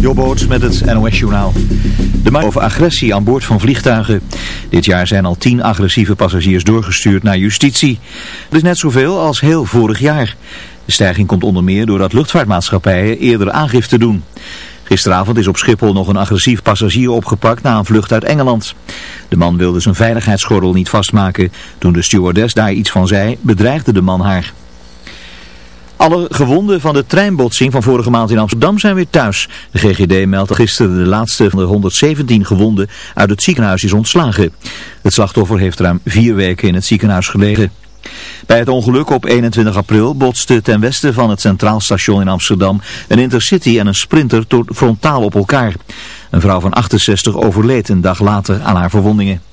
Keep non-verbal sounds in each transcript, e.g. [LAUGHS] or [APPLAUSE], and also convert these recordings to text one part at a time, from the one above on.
Jobboot met het NOS-journaal. De over agressie aan boord van vliegtuigen. Dit jaar zijn al tien agressieve passagiers doorgestuurd naar justitie. Dat is net zoveel als heel vorig jaar. De stijging komt onder meer doordat luchtvaartmaatschappijen eerder aangifte doen. Gisteravond is op Schiphol nog een agressief passagier opgepakt na een vlucht uit Engeland. De man wilde zijn veiligheidsgordel niet vastmaken. Toen de stewardess daar iets van zei, bedreigde de man haar. Alle gewonden van de treinbotsing van vorige maand in Amsterdam zijn weer thuis. De GGD meldt dat gisteren de laatste van de 117 gewonden uit het ziekenhuis is ontslagen. Het slachtoffer heeft ruim vier weken in het ziekenhuis gelegen. Bij het ongeluk op 21 april botste ten westen van het Centraal Station in Amsterdam een intercity en een sprinter frontaal op elkaar. Een vrouw van 68 overleed een dag later aan haar verwondingen.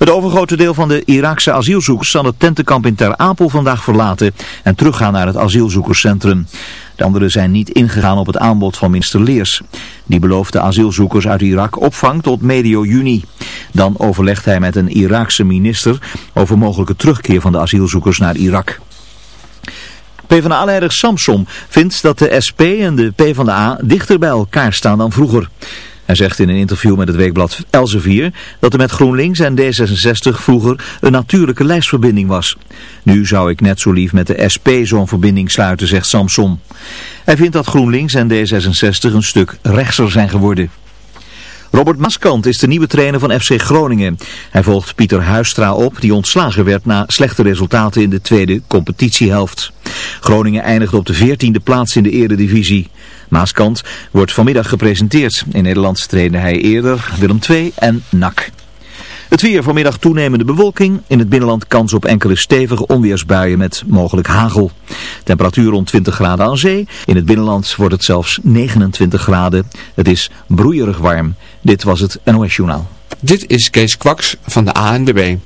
Het overgrote deel van de Iraakse asielzoekers zal het tentenkamp in Ter Apel vandaag verlaten en teruggaan naar het asielzoekerscentrum. De anderen zijn niet ingegaan op het aanbod van minister Leers. Die belooft de asielzoekers uit Irak opvang tot medio juni. Dan overlegt hij met een Iraakse minister over mogelijke terugkeer van de asielzoekers naar Irak. PvdA-leider Samson vindt dat de SP en de PvdA dichter bij elkaar staan dan vroeger. Hij zegt in een interview met het weekblad Elsevier dat er met GroenLinks en D66 vroeger een natuurlijke lijstverbinding was. Nu zou ik net zo lief met de SP zo'n verbinding sluiten, zegt Samson. Hij vindt dat GroenLinks en D66 een stuk rechtser zijn geworden. Robert Maskant is de nieuwe trainer van FC Groningen. Hij volgt Pieter Huistra op, die ontslagen werd na slechte resultaten in de tweede competitiehelft. Groningen eindigde op de veertiende plaats in de eredivisie. Maaskant wordt vanmiddag gepresenteerd. In Nederland trainde hij eerder Willem II en NAC. Het weer vanmiddag toenemende bewolking. In het binnenland kans op enkele stevige onweersbuien met mogelijk hagel. Temperatuur rond 20 graden aan zee. In het binnenland wordt het zelfs 29 graden. Het is broeierig warm. Dit was het NOS Journaal. Dit is Kees Kwaks van de ANWB.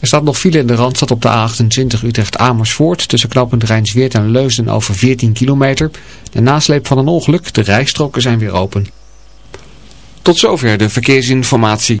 Er staat nog file in de Randstad op de A28 Utrecht-Amersfoort tussen knooppunt Rijnsweert en Leusden over 14 kilometer. De nasleep van een ongeluk, de rijstroken zijn weer open. Tot zover de verkeersinformatie.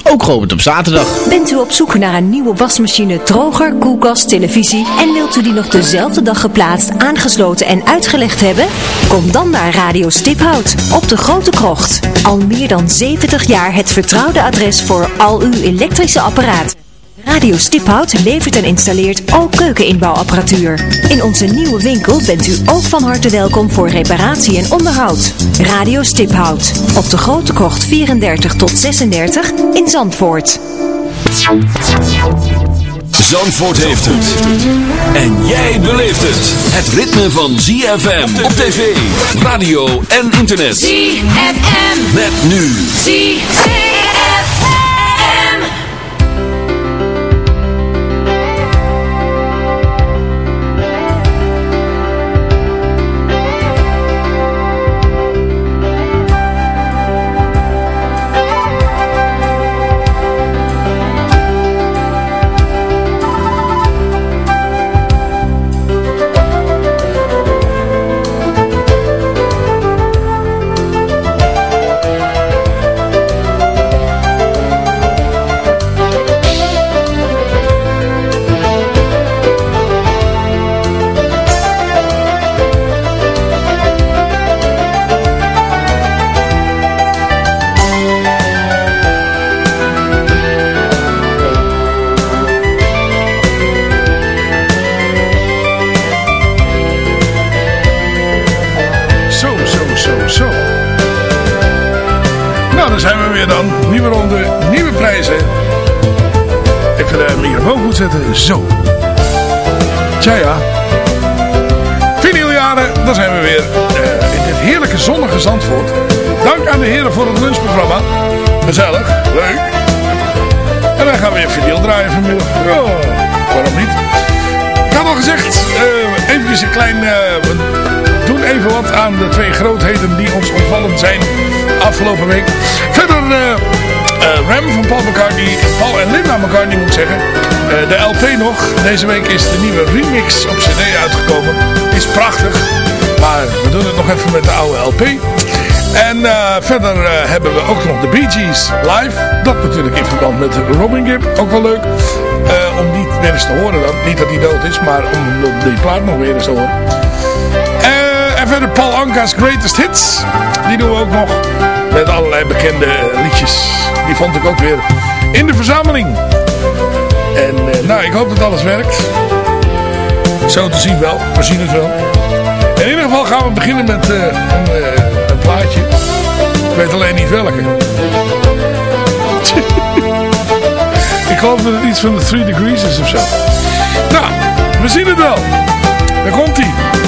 Ook geopend op zaterdag. Bent u op zoek naar een nieuwe wasmachine, droger, koelkast, televisie en wilt u die nog dezelfde dag geplaatst, aangesloten en uitgelegd hebben? Kom dan naar Radio Stiphout op de Grote Krocht. Al meer dan 70 jaar het vertrouwde adres voor al uw elektrische apparaten. Radio Stiphout levert en installeert ook keukeninbouwapparatuur. In onze nieuwe winkel bent u ook van harte welkom voor reparatie en onderhoud. Radio Stiphout. Op de Grote Kocht 34 tot 36 in Zandvoort. Zandvoort heeft het. En jij beleeft het. Het ritme van ZFM op tv, radio en internet. ZFM. Met nu. ZFM. Een klein... Uh, we doen even wat aan de twee grootheden die ons ontvallen zijn afgelopen week. Verder Ram van Paul McCartney, Paul en Linda McCartney moet ik zeggen. de LP nog. Deze week is de nieuwe remix op cd uitgekomen. Is prachtig. Maar we doen het nog even met de oude LP. En uh, verder uh, hebben we ook nog de Bee Gees live. Dat natuurlijk in verband met Robin Gibb. Ook wel leuk. Uh, om die weer eens te horen dan. Niet dat hij dood is, maar om die plaat nog weer eens te horen. en verder Paul Anka's Greatest Hits. Die doen we ook nog. Met allerlei bekende liedjes. Die vond ik ook weer in de verzameling. En nou, ik hoop dat alles werkt. Zo te zien wel. We zien het wel. In ieder geval gaan we beginnen met een, een plaatje. Ik weet alleen niet welke. Geloof dat het iets van de 3 Degrees is of zo. Nou, we zien het wel. Daar komt hij.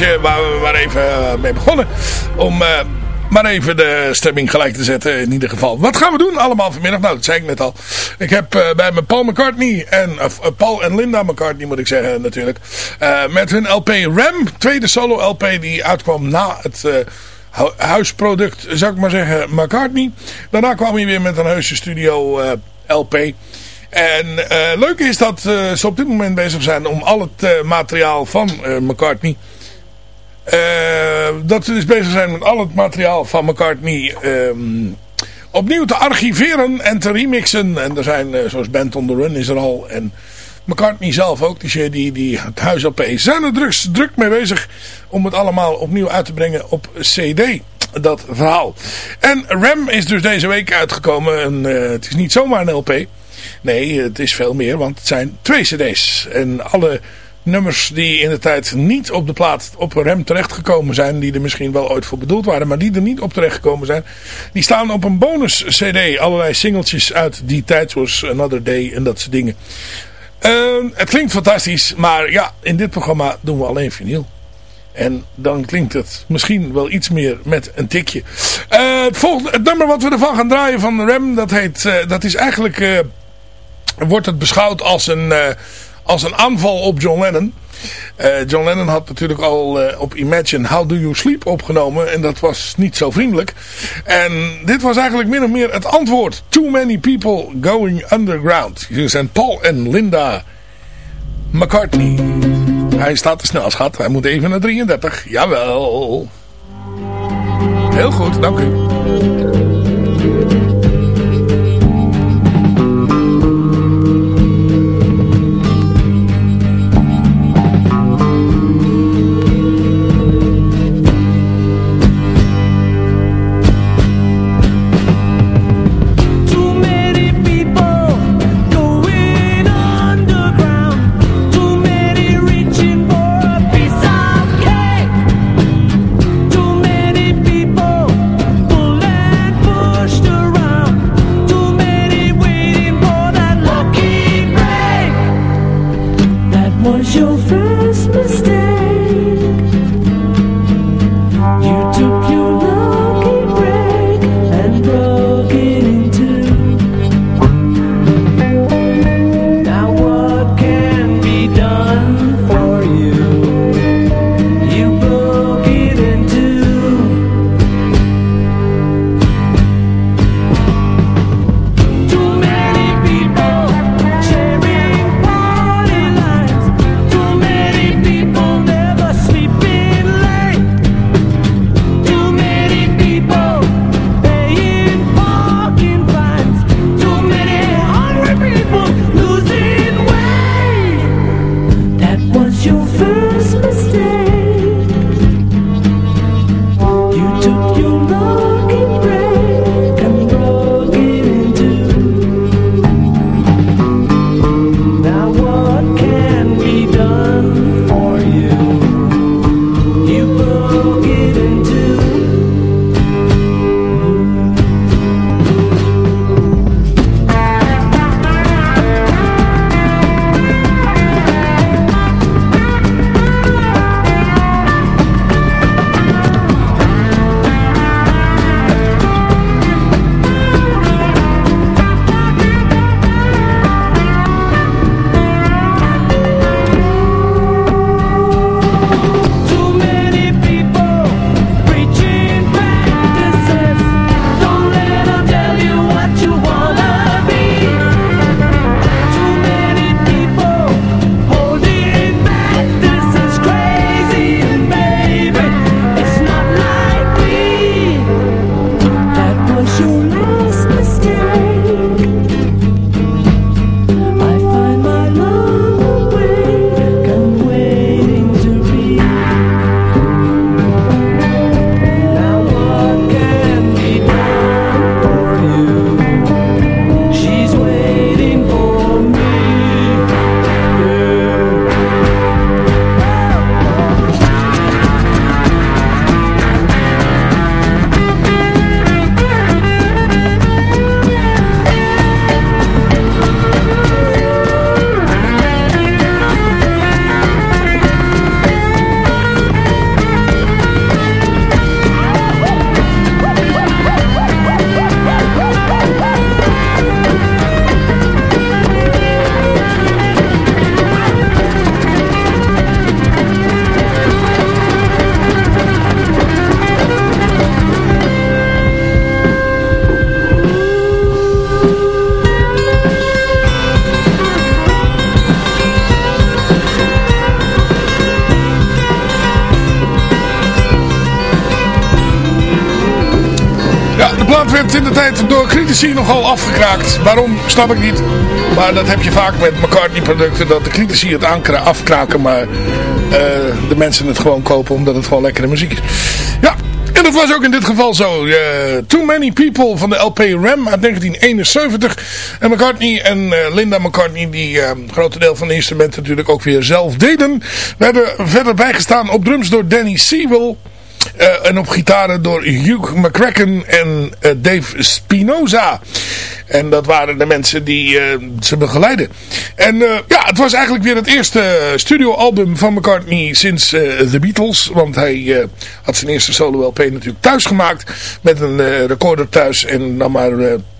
Waar we maar even eh, mee begonnen. Om uh, maar even de stemming gelijk te zetten in ieder geval. Wat gaan we doen allemaal vanmiddag? Nou, dat zei ik net al. Ik heb uh, bij me Paul McCartney en Paul en Linda McCartney moet ik zeggen natuurlijk. met hun LP Ram, tweede solo LP die uitkwam na het huisproduct, zou ik maar zeggen, McCartney. Daarna kwam hij weer met een heuse studio LP. En uh, leuk is dat ze op dit moment bezig zijn om al het materiaal van McCartney... dat ze dus bezig zijn met al het materiaal van McCartney... Um, opnieuw te archiveren en te remixen. En er zijn, zoals Band on the Run is er al... en McCartney zelf ook, die, die, die het huis op zijn er druk, druk mee bezig... om het allemaal opnieuw uit te brengen op cd dat verhaal. En Ram is dus deze week uitgekomen. En, uh, het is niet zomaar een LP. Nee, het is veel meer, want het zijn twee cd's. En alle nummers die in de tijd niet op de plaat op Ram terechtgekomen zijn... die er misschien wel ooit voor bedoeld waren... maar die er niet op terechtgekomen zijn... die staan op een bonus cd. Allerlei singeltjes uit die tijd, zoals Another Day en dat soort dingen. Uh, het klinkt fantastisch, maar ja, in dit programma doen we alleen vinyl. En dan klinkt het misschien wel iets meer met een tikje. Uh, het, volgende, het nummer wat we ervan gaan draaien van Rem, dat, heet, uh, dat is eigenlijk... Uh, wordt het beschouwd als een, als een aanval op John Lennon. John Lennon had natuurlijk al op Imagine How Do You Sleep opgenomen. En dat was niet zo vriendelijk. En dit was eigenlijk min of meer het antwoord. Too many people going underground. Hier zijn Paul en Linda McCartney. Hij staat te snel, schat. Hij moet even naar 33. Jawel. Heel goed, dank u. in de tijd door critici nogal afgekraakt. Waarom, snap ik niet. Maar dat heb je vaak met McCartney producten. Dat de critici het afkraken, maar uh, de mensen het gewoon kopen omdat het gewoon lekkere muziek is. Ja, en dat was ook in dit geval zo. Uh, Too Many People van de LP Ram uit 1971. En McCartney en uh, Linda McCartney, die uh, grote deel van de instrumenten natuurlijk ook weer zelf deden. We hebben verder bijgestaan op drums door Danny Sewell. Uh, en op gitaren door Hugh McCracken en uh, Dave Spinoza. En dat waren de mensen die uh, ze begeleiden. En ja, het was eigenlijk weer het eerste studioalbum van McCartney sinds The Beatles. Want hij had zijn eerste solo-LP natuurlijk thuis gemaakt. Met een recorder thuis en dan maar...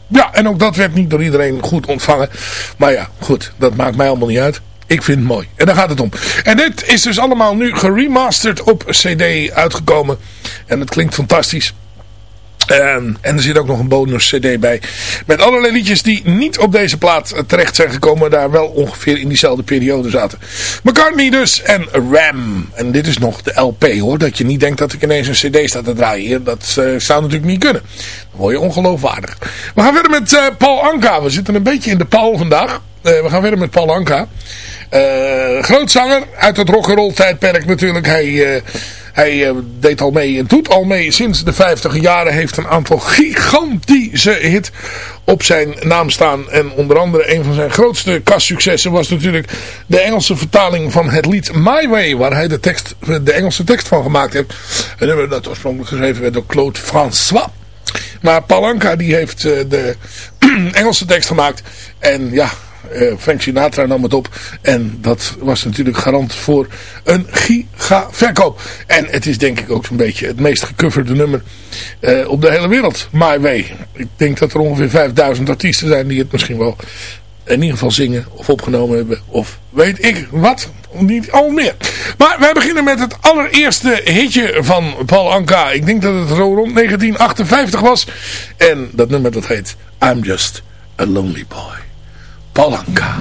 ja, en ook dat werd niet door iedereen goed ontvangen. Maar ja, goed, dat maakt mij allemaal niet uit. Ik vind het mooi. En daar gaat het om. En dit is dus allemaal nu geremasterd op cd uitgekomen. En het klinkt fantastisch. En, en er zit ook nog een bonus cd bij. Met allerlei liedjes die niet op deze plaat terecht zijn gekomen. Daar wel ongeveer in diezelfde periode zaten. McCartney dus en Ram. En dit is nog de LP hoor. Dat je niet denkt dat ik ineens een cd sta te draaien. Dat uh, zou natuurlijk niet kunnen. Dan word je ongeloofwaardig. We gaan verder met uh, Paul Anka. We zitten een beetje in de Paul vandaag. Uh, we gaan verder met Paul Anka. Uh, groot zanger uit het rock'n'roll tijdperk natuurlijk. Hij, uh, hij uh, deed al mee en doet al mee sinds de 50 jaren. Heeft een aantal gigantische hit op zijn naam staan. En onder andere een van zijn grootste kastsuccessen was natuurlijk de Engelse vertaling van het lied My Way. Waar hij de, tekst, de Engelse tekst van gemaakt heeft. Nummer dat oorspronkelijk geschreven werd door Claude François. Maar Palanca die heeft de [CLEARS THROAT] Engelse tekst gemaakt. En ja, Frank Sinatra nam het op. En dat was natuurlijk garant voor een giga verkoop. En het is denk ik ook zo'n beetje het meest gecoverde nummer uh, op de hele wereld. My Way. Ik denk dat er ongeveer 5000 artiesten zijn die het misschien wel in ieder geval zingen of opgenomen hebben. Of weet ik wat. Niet al meer. Maar wij beginnen met het allereerste hitje van Paul Anka. Ik denk dat het rond 1958 was. En dat nummer dat heet I'm Just a Lonely Boy. 包兰卡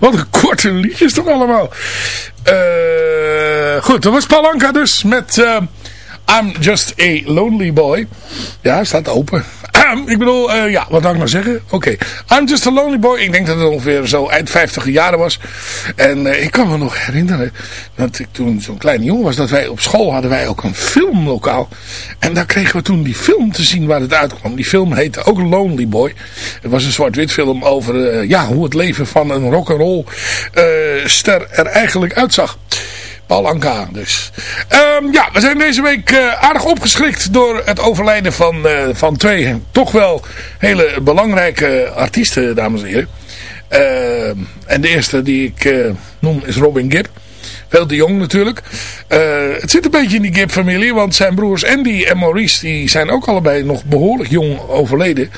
Wat een korte liedjes toch allemaal. Eh goed, dat was Palanca dus met eh, I'm Just a Lonely Boy. Ja, staat open. Ik bedoel, uh, ja, wat zou ik nou zeggen? Oké, I'm Just a Lonely Boy. Ik denk dat het ongeveer zo eind 50 jaren was. En uh, ik kan me nog herinneren dat ik toen zo'n kleine jongen was, dat wij op school hadden wij ook een filmlokaal. En daar kregen we toen die film te zien waar het uitkwam. Die film heette ook Lonely Boy. Het was een zwart-wit film over uh, ja, hoe het leven van een rock'n'roll ster er eigenlijk uitzag. Paul Anka dus. Um, ja, we zijn deze week uh, aardig opgeschrikt door het overlijden van, uh, van twee toch wel hele belangrijke artiesten, dames en heren. Uh, en de eerste die ik uh, noem is Robin Gibb. Veel te jong natuurlijk. Uh, het zit een beetje in die Gibb-familie, want zijn broers Andy en Maurice die zijn ook allebei nog behoorlijk jong overleden.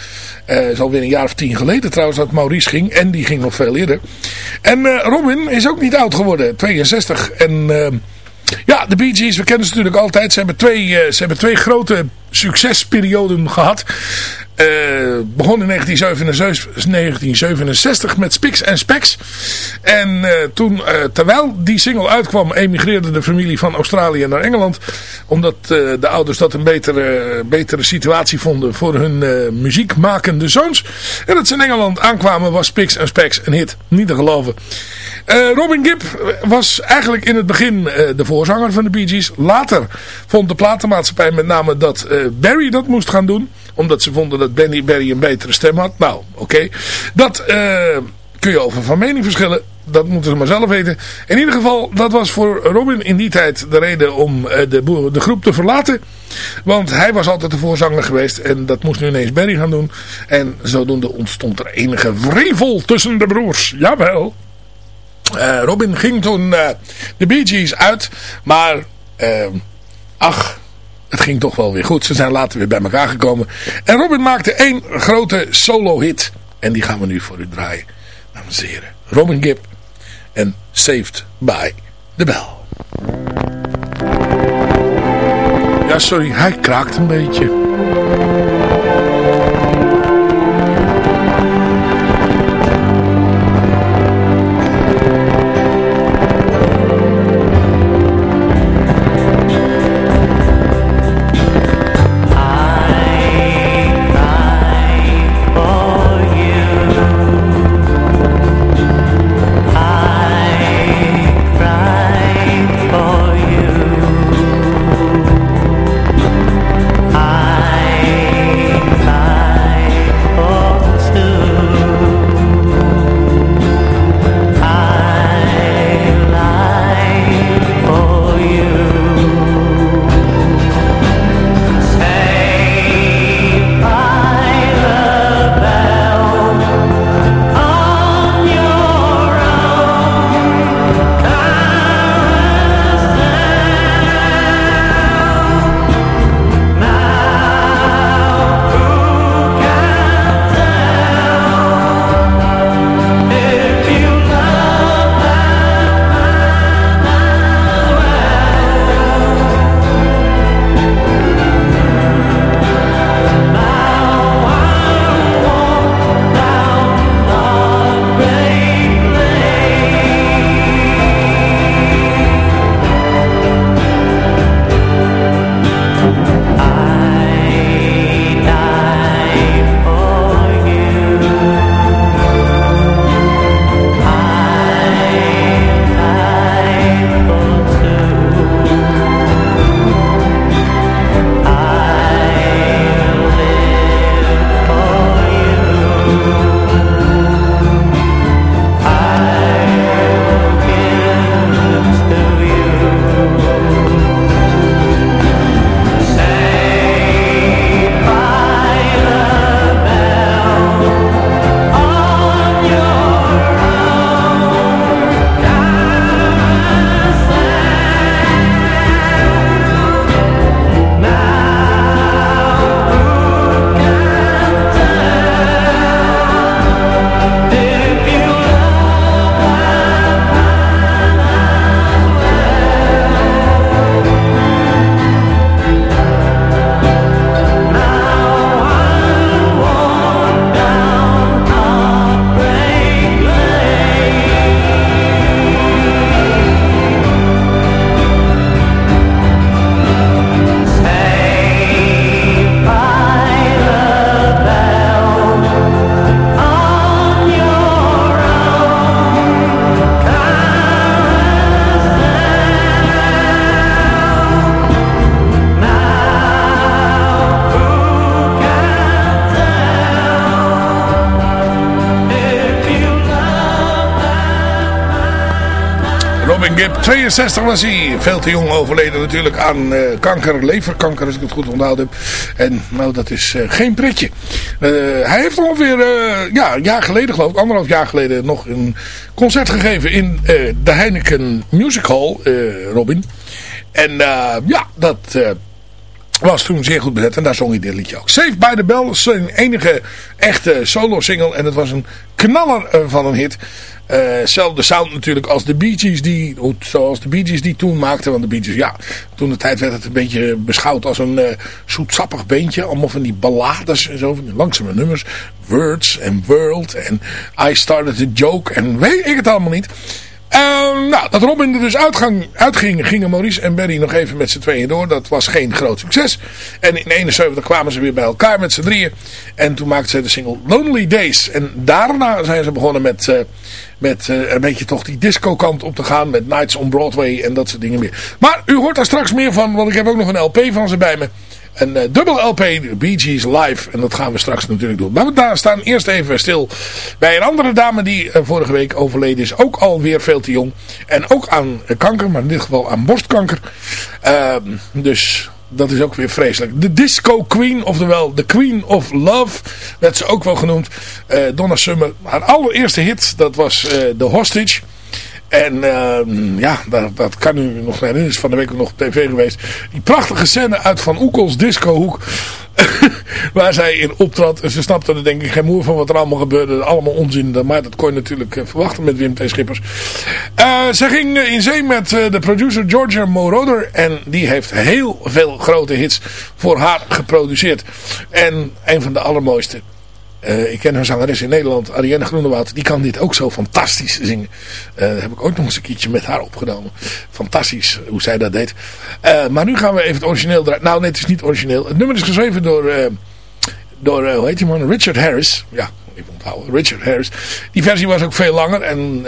Uh, is alweer een jaar of tien geleden trouwens dat Maurice ging. En die ging nog veel eerder. En uh, Robin is ook niet oud geworden. 62. En ja, de Bee Gees, we kennen ze natuurlijk altijd. Ze hebben twee, ze hebben twee grote succesperioden gehad. Uh, begon in 1967, 1967 met Spix en Specs. En uh, toen, uh, terwijl die single uitkwam, emigreerde de familie van Australië naar Engeland. Omdat de ouders dat een betere, betere situatie vonden voor hun muziekmakende zoons. En dat ze in Engeland aankwamen was Spix en Specs een hit. Niet te geloven. Robin Gibb was eigenlijk in het begin de voorzanger van de Bee Gees. Later vond de platenmaatschappij met name dat Barry dat moest gaan doen omdat ze vonden dat Benny Barry een betere stem had. Nou, oké. Dat uh, kun je over van mening verschillen. Dat moeten ze maar zelf weten. In ieder geval, dat was voor Robin in die tijd de reden om uh, de, de groep te verlaten. Want hij was altijd de voorzanger geweest. En dat moest nu ineens Barry gaan doen. En zodoende ontstond er enige wrevel tussen de broers. Jawel. Uh, Robin ging toen de Bee Gees uit. Maar, ach het ging toch wel weer goed. Ze zijn later weer bij elkaar gekomen. En Robin maakte één grote solo hit. En die gaan we nu voor u draaien. Dames en heren. Robin Gibb. En Saved by the Bell. Ja, sorry. Hij kraakt een beetje. 63 was hij veel te jong overleden natuurlijk aan eh, kanker, leverkanker als ik het goed onthouden heb. En nou, dat is eh, geen pretje. Eh, hij heeft ongeveer ja, een jaar geleden geloof ik, anderhalf jaar geleden nog een concert gegeven in de Heineken Music Hall, Robin. En ja, dat was toen zeer goed bezet en daar zong hij dit liedje ook. Save by the Bell, zijn enige echte solo single en het was een knaller van een hit. Uh, zelfde sound natuurlijk als de Bee Gees die, zoals de Bee Gees die toen maakten. Want de Bee Gees, ja, toen de tijd werd het een beetje beschouwd als een uh, zoetsappig beentje. Allemaal van die ballades en zo, van langzame nummers. Words en World en I Started a Joke en weet ik het allemaal niet. Dat Robin er dus uitging, gingen Maurice en Barry nog even met z'n tweeën door. Dat was geen groot succes. En in 71 kwamen ze weer bij elkaar met z'n drieën. En toen maakten ze de single Lonely Days. En daarna zijn ze begonnen met, uh, met uh, een beetje toch die disco kant op te gaan. Met Nights on Broadway en dat soort dingen meer. Maar u hoort daar straks meer van, want ik heb ook nog een LP van ze bij me. Een uh, dubbel LP, Bee Gees Live. En dat gaan we straks natuurlijk doen. Maar we daar staan eerst even stil bij een andere dame die uh, vorige week overleden is. Ook alweer veel te jong. En ook aan kanker, maar in dit geval aan borstkanker. Uh, dus dat is ook weer vreselijk. De Disco Queen, oftewel de Queen of Love, werd ze ook wel genoemd. Donna Summer, haar allereerste hit, dat was The Hostage. En uh, ja, dat, dat, kan u nog herinneren. is van de week nog op tv geweest. Die prachtige scène uit Van Oekels discohoek. [LAUGHS] waar zij in optrad. En ze snapte er denk ik geen moer van wat er allemaal gebeurde. Allemaal onzin. Maar dat kon je natuurlijk uh, verwachten met Wim T. Schippers. Uh, ze ging in zee met de producer Georgia Moroder. En die heeft heel veel grote hits voor haar geproduceerd. En een van de allermooiste uh, ik ken een zangeres in Nederland, Ariane Groenewoud. Die kan dit ook zo fantastisch zingen. Uh, heb ik ook nog eens een keertje met haar opgenomen. Fantastisch hoe zij dat deed. Uh, maar nu gaan we even het origineel draaien. Nou, nee, het is niet origineel. Het nummer is geschreven door, door hoe heet die man? Richard Harris. Ja, even onthouden. Richard Harris. Die versie was ook veel langer. En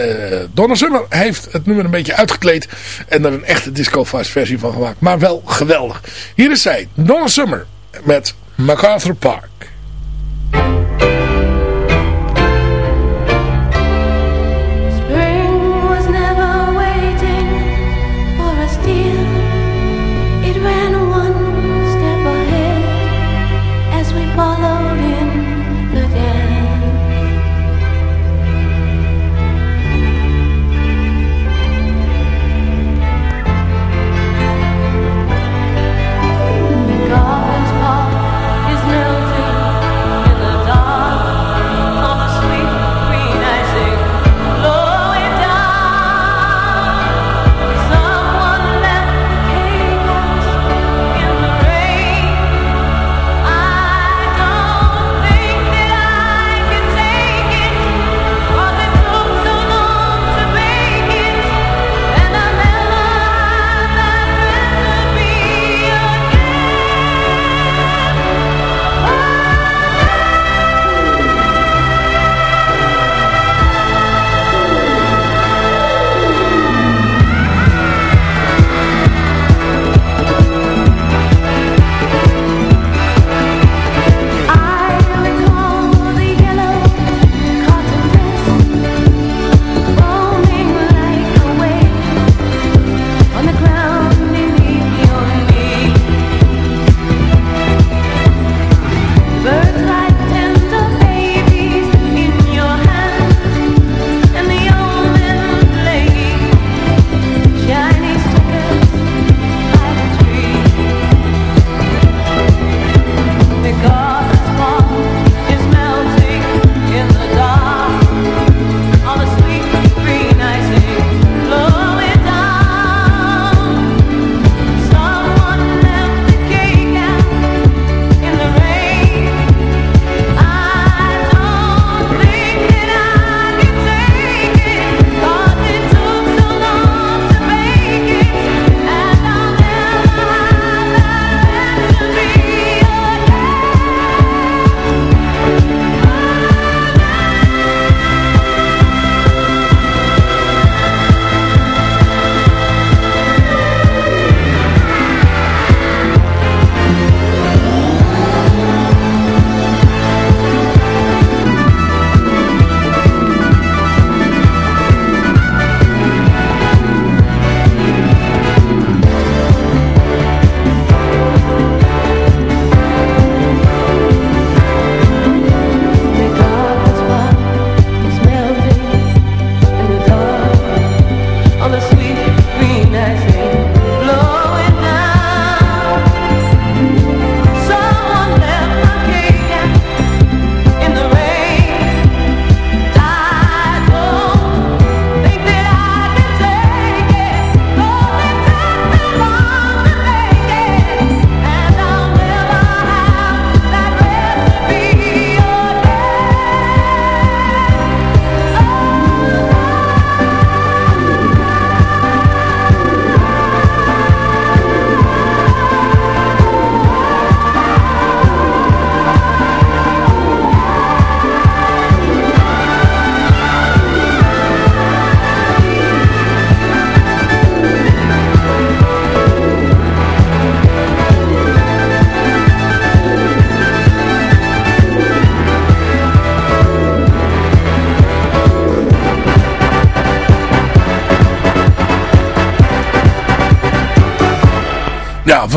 Donna Summer heeft het nummer een beetje uitgekleed. En er een echte disco-fast versie van gemaakt. Maar wel geweldig. Hier is zij, Donna Summer. Met MacArthur Park.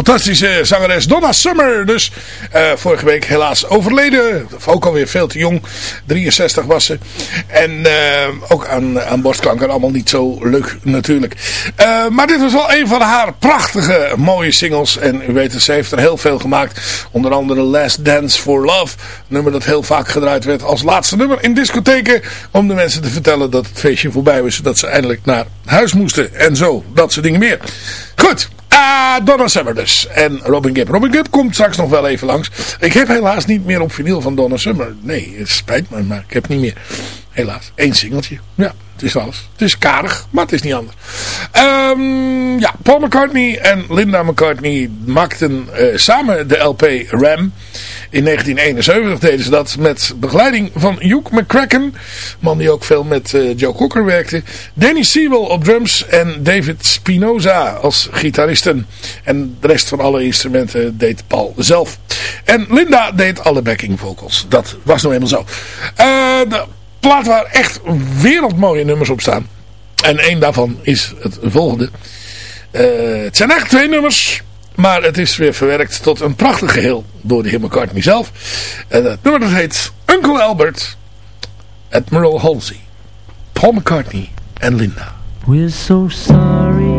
Fantastische zangeres Donna Summer. Dus uh, vorige week helaas overleden. Ook alweer veel te jong. 63 was ze. En uh, ook aan, aan borstkanker. Allemaal niet zo leuk natuurlijk. Uh, maar dit was wel een van haar prachtige mooie singles. En u weet het, ze heeft er heel veel gemaakt. Onder andere Last Dance for Love. Nummer dat heel vaak gedraaid werd als laatste nummer in discotheken. Om de mensen te vertellen dat het feestje voorbij was. Dat ze eindelijk naar huis moesten. En zo, dat soort dingen meer. Goed. Ah, Donna Summer dus. En Robin Gibb. Robin Gibb komt straks nog wel even langs. Ik heb helaas niet meer op vinyl van Donna Summer. Nee, het spijt me, maar ik heb niet meer. Helaas. Eén singeltje. Ja, het is alles. Het is karig, maar het is niet anders. Um, ja, Paul McCartney en Linda McCartney maakten uh, samen de LP Ram. In 1971 deden ze dat met begeleiding van Hugh McCracken. Man die ook veel met uh, Joe Cocker werkte. Danny Sewell op drums en David Spinoza als gitaristen. En de rest van alle instrumenten deed Paul zelf. En Linda deed alle backing vocals. Dat was nou eenmaal zo. Uh, plaat waar echt wereldmooie nummers op staan. En één daarvan is het volgende. Uh, het zijn echt twee nummers. Maar het is weer verwerkt tot een prachtig geheel door de heer McCartney zelf. En het nummer dat heet Uncle Albert, Admiral Halsey, Paul McCartney en Linda. We're so sorry,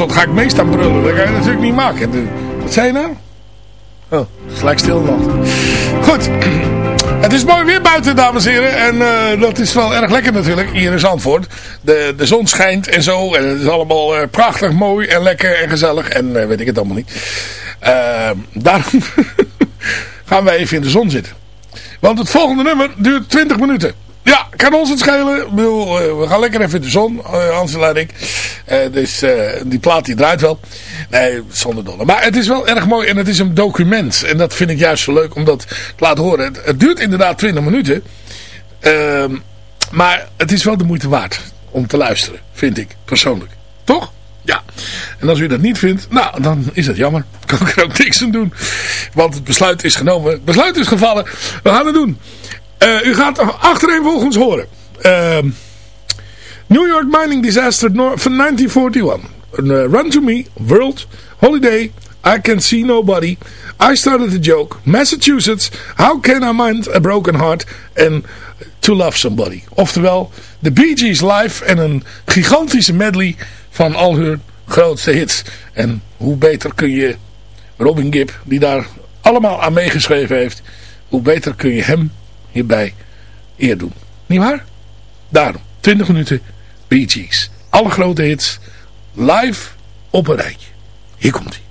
op stond. Ga ik meest aan brullen. Dat kan je natuurlijk niet maken. De- Wat zei je nou? Oh, gelijk stil nog. Goed. [CLEARS THROAT] Het is mooi weer buiten, dames en heren. En eh, dat is wel erg lekker natuurlijk, hier in Zandvoort. De, de zon schijnt en zo. En het is allemaal eh, prachtig, mooi en lekker en gezellig. En eh, weet ik het allemaal niet. Eh, daarom [LAUGHS] gaan wij even in de zon zitten. Want het volgende nummer duurt 20 minuten. Ja, kan ons het schelen. Eh, we gaan lekker even in de zon, uh, Ansel en ik. Eh, dus eh, die plaat die draait wel. Nee, zonder dolle. Maar het is wel erg mooi en het is een document. En dat vind ik juist zo leuk om dat te laten horen. Het, duurt inderdaad 20 minuten. Ehm, maar het is wel de moeite waard om te luisteren, vind ik persoonlijk. Toch? Ja. En als u dat niet vindt, nou, dan is dat jammer. [LAUGHS] Kan ik er ook niks aan doen. Want het besluit is genomen. Het besluit is gevallen. We gaan het doen. Uh, u gaat achtereenvolgens horen. Uh, New York mining disaster van 1941. Uh, Run to Me, World, Holiday, I Can See Nobody, I Started a Joke, Massachusetts, How Can I Mind a Broken Heart en To Love Somebody. Oftewel, de Bee Gees live en een gigantische medley van al hun grootste hits. En hoe beter kun je Robin Gibb, die daar allemaal aan meegeschreven heeft, hoe beter kun je hem hierbij eer doen. Niet waar? Daarom, 20 minuten Bee Gees. Alle grote hits live op een rijtje. Hier komt hij.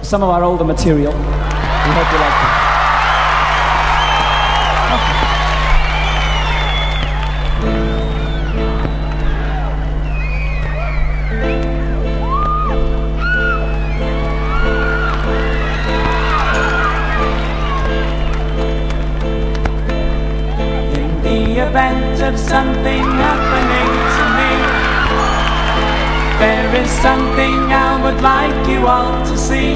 Some of our older material. We hope you like something I would like you all to see.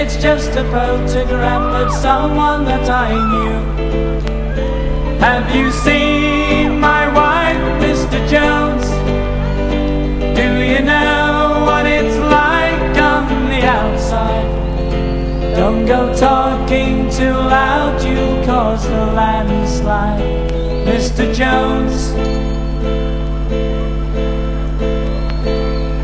It's just a photograph of someone that I knew. Have you seen my wife, Mr. Jones? Do you know what it's like on the outside? Don't go talking too loud, you'll cause a landslide, Mr. Jones.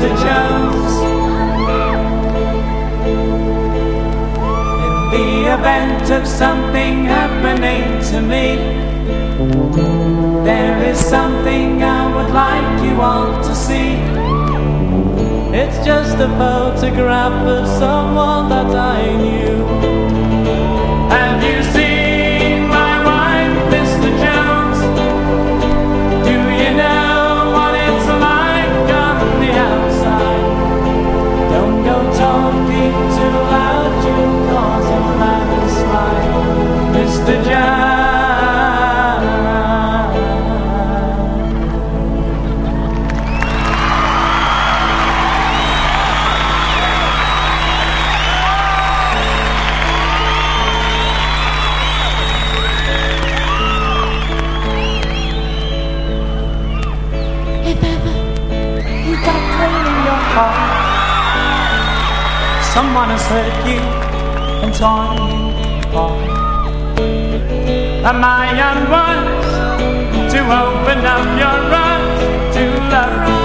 Mr. Jones. In the event of something happening to me, there is something I would like you all to see. It's just a photograph of someone that I knew. Hurt you and torn you apart. Am I unwise to open up your arms to love?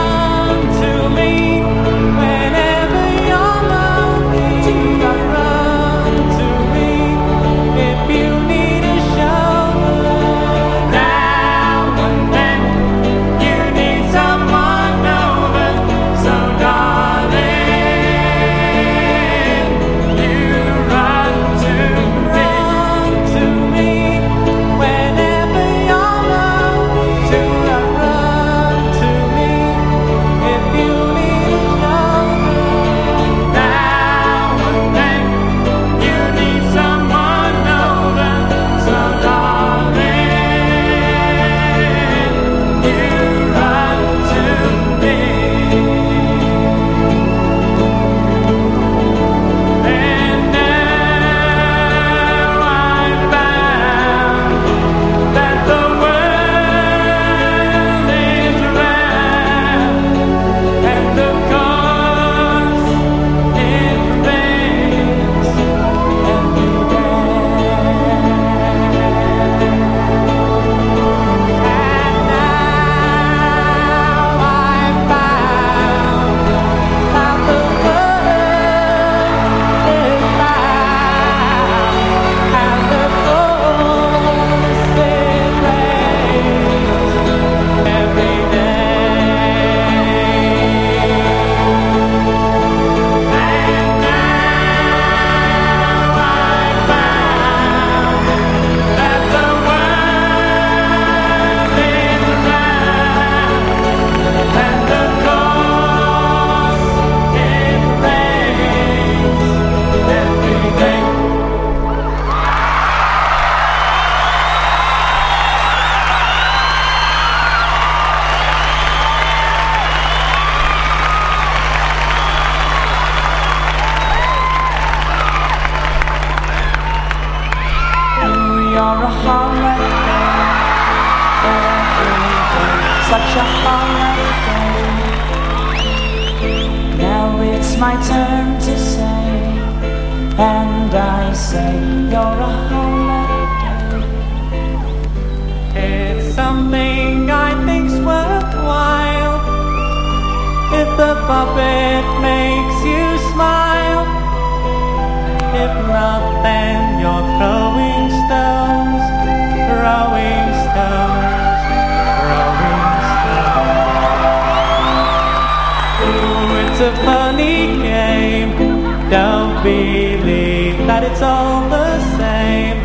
believe that it's all the same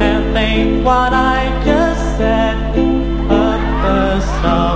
and think what I just said of the song.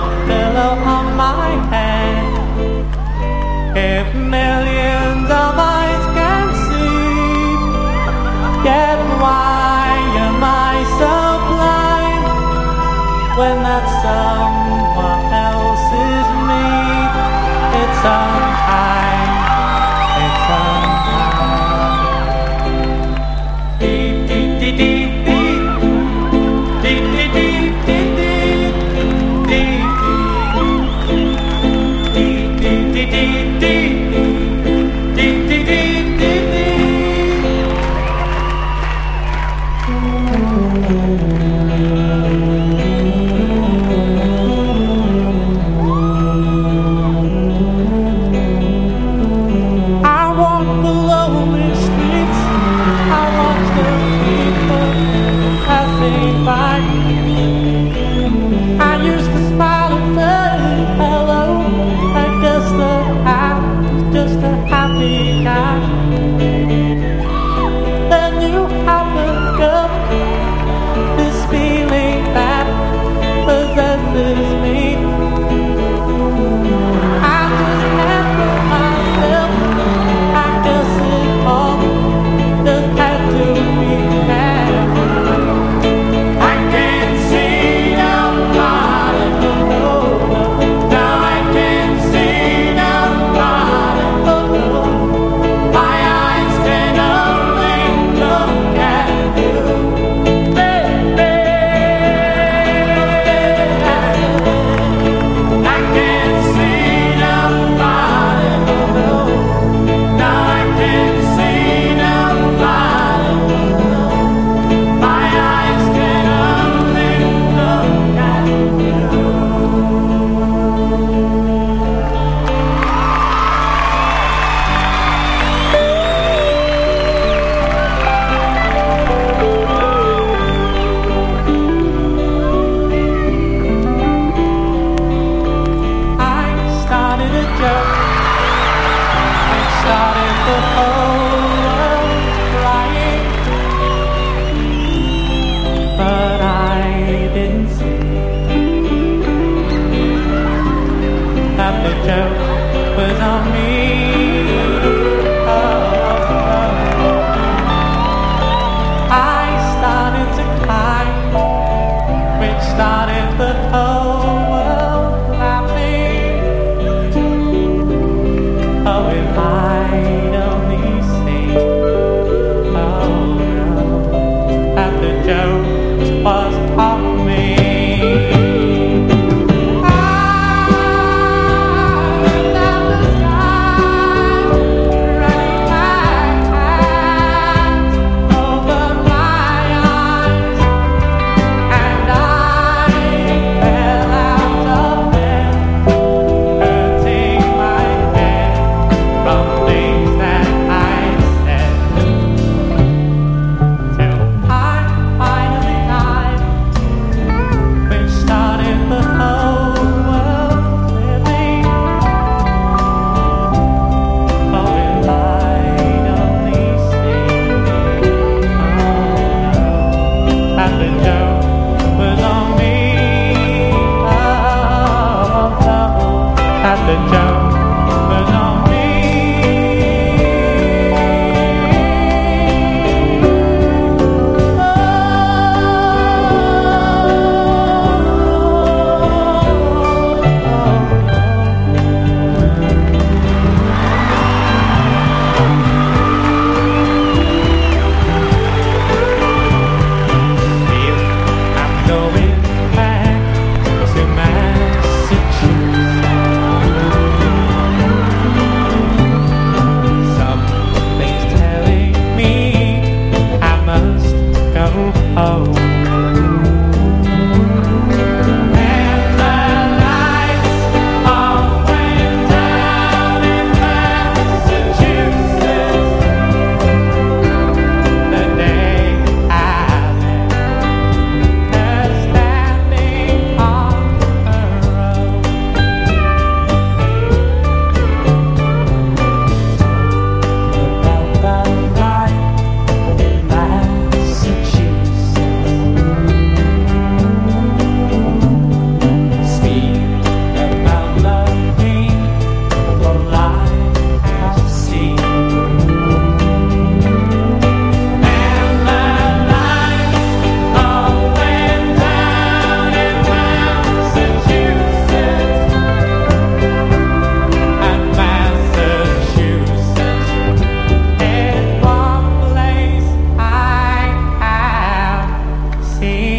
me.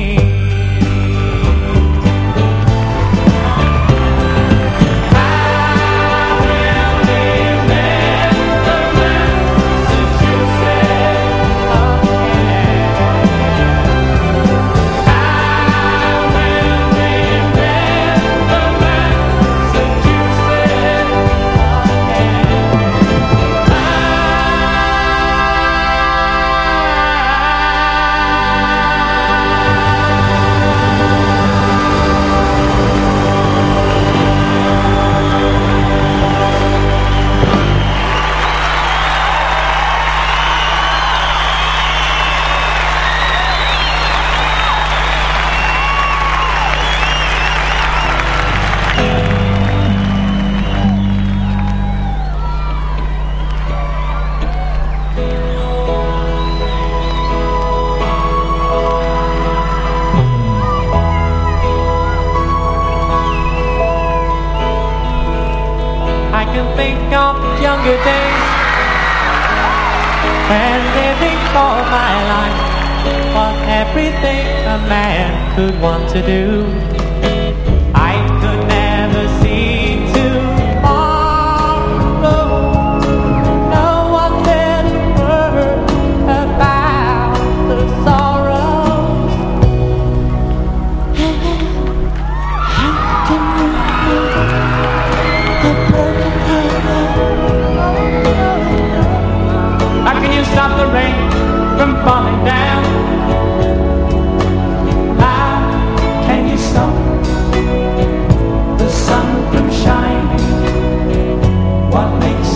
What makes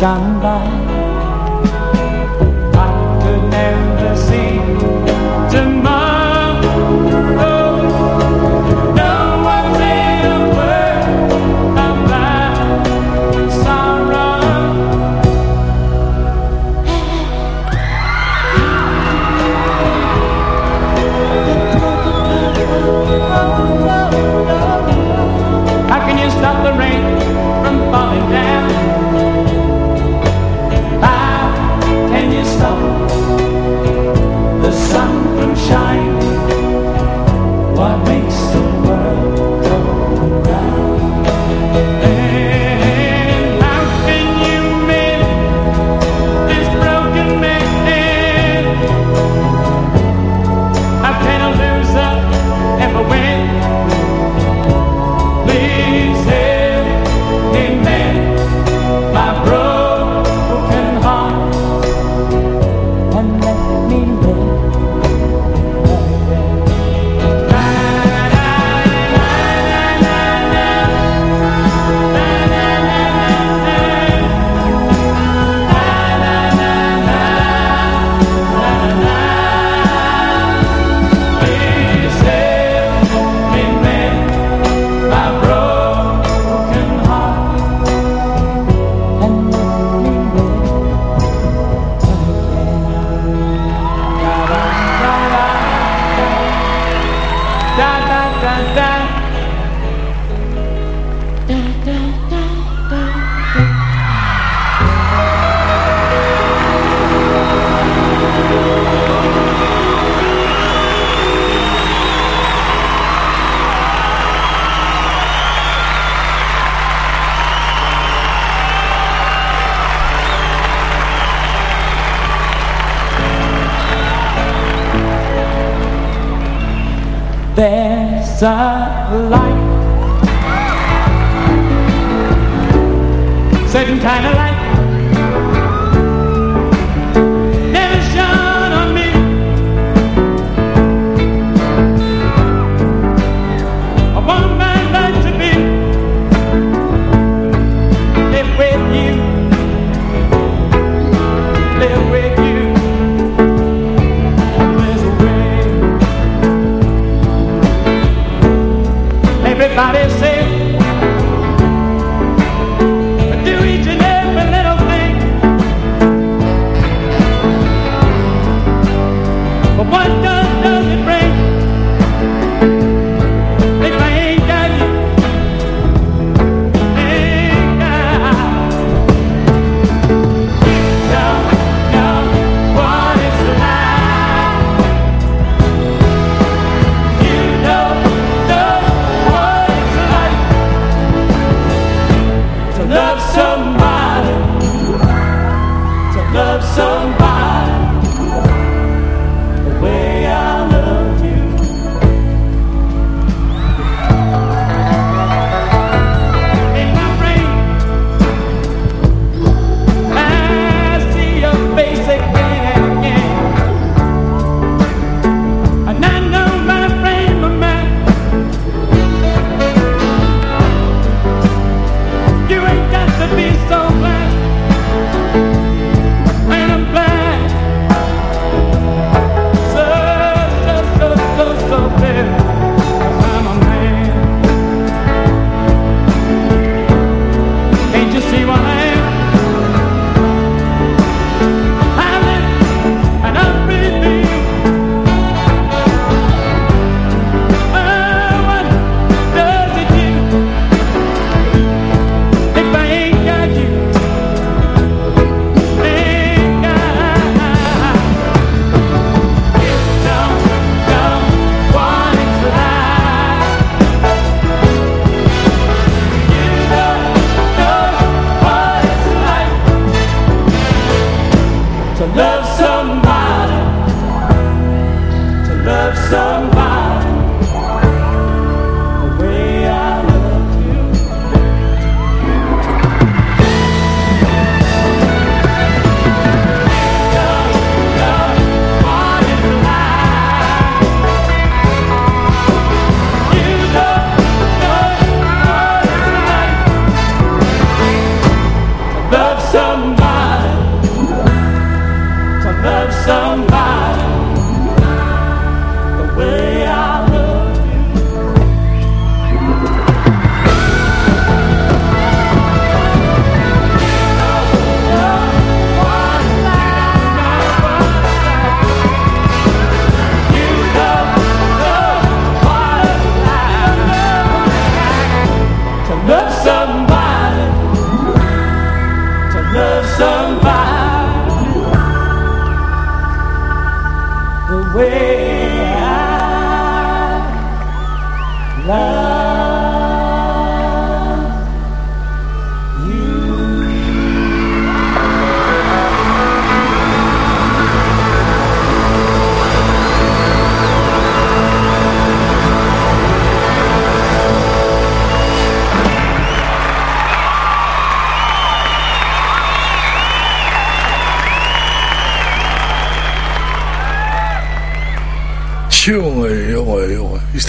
days gone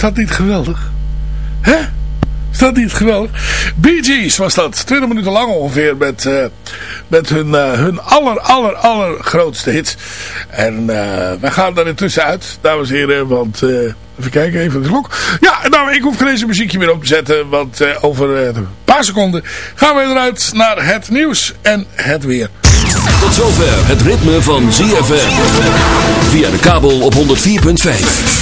dat niet geweldig? Hè? Is dat niet geweldig? Bee Gees was dat. 20 minuten lang ongeveer met, eh, met hun, eh, hun aller, aller, aller grootste hit. En eh, uh, wij gaan daar intussen uit, dames en heren. Want, even kijken, even de klok. Ja, nou, ik hoef geen muziekje meer op te zetten. Want over een paar seconden gaan we eruit naar het nieuws en het weer. Tot zover het ritme van ZFM. Via de kabel op 104.5.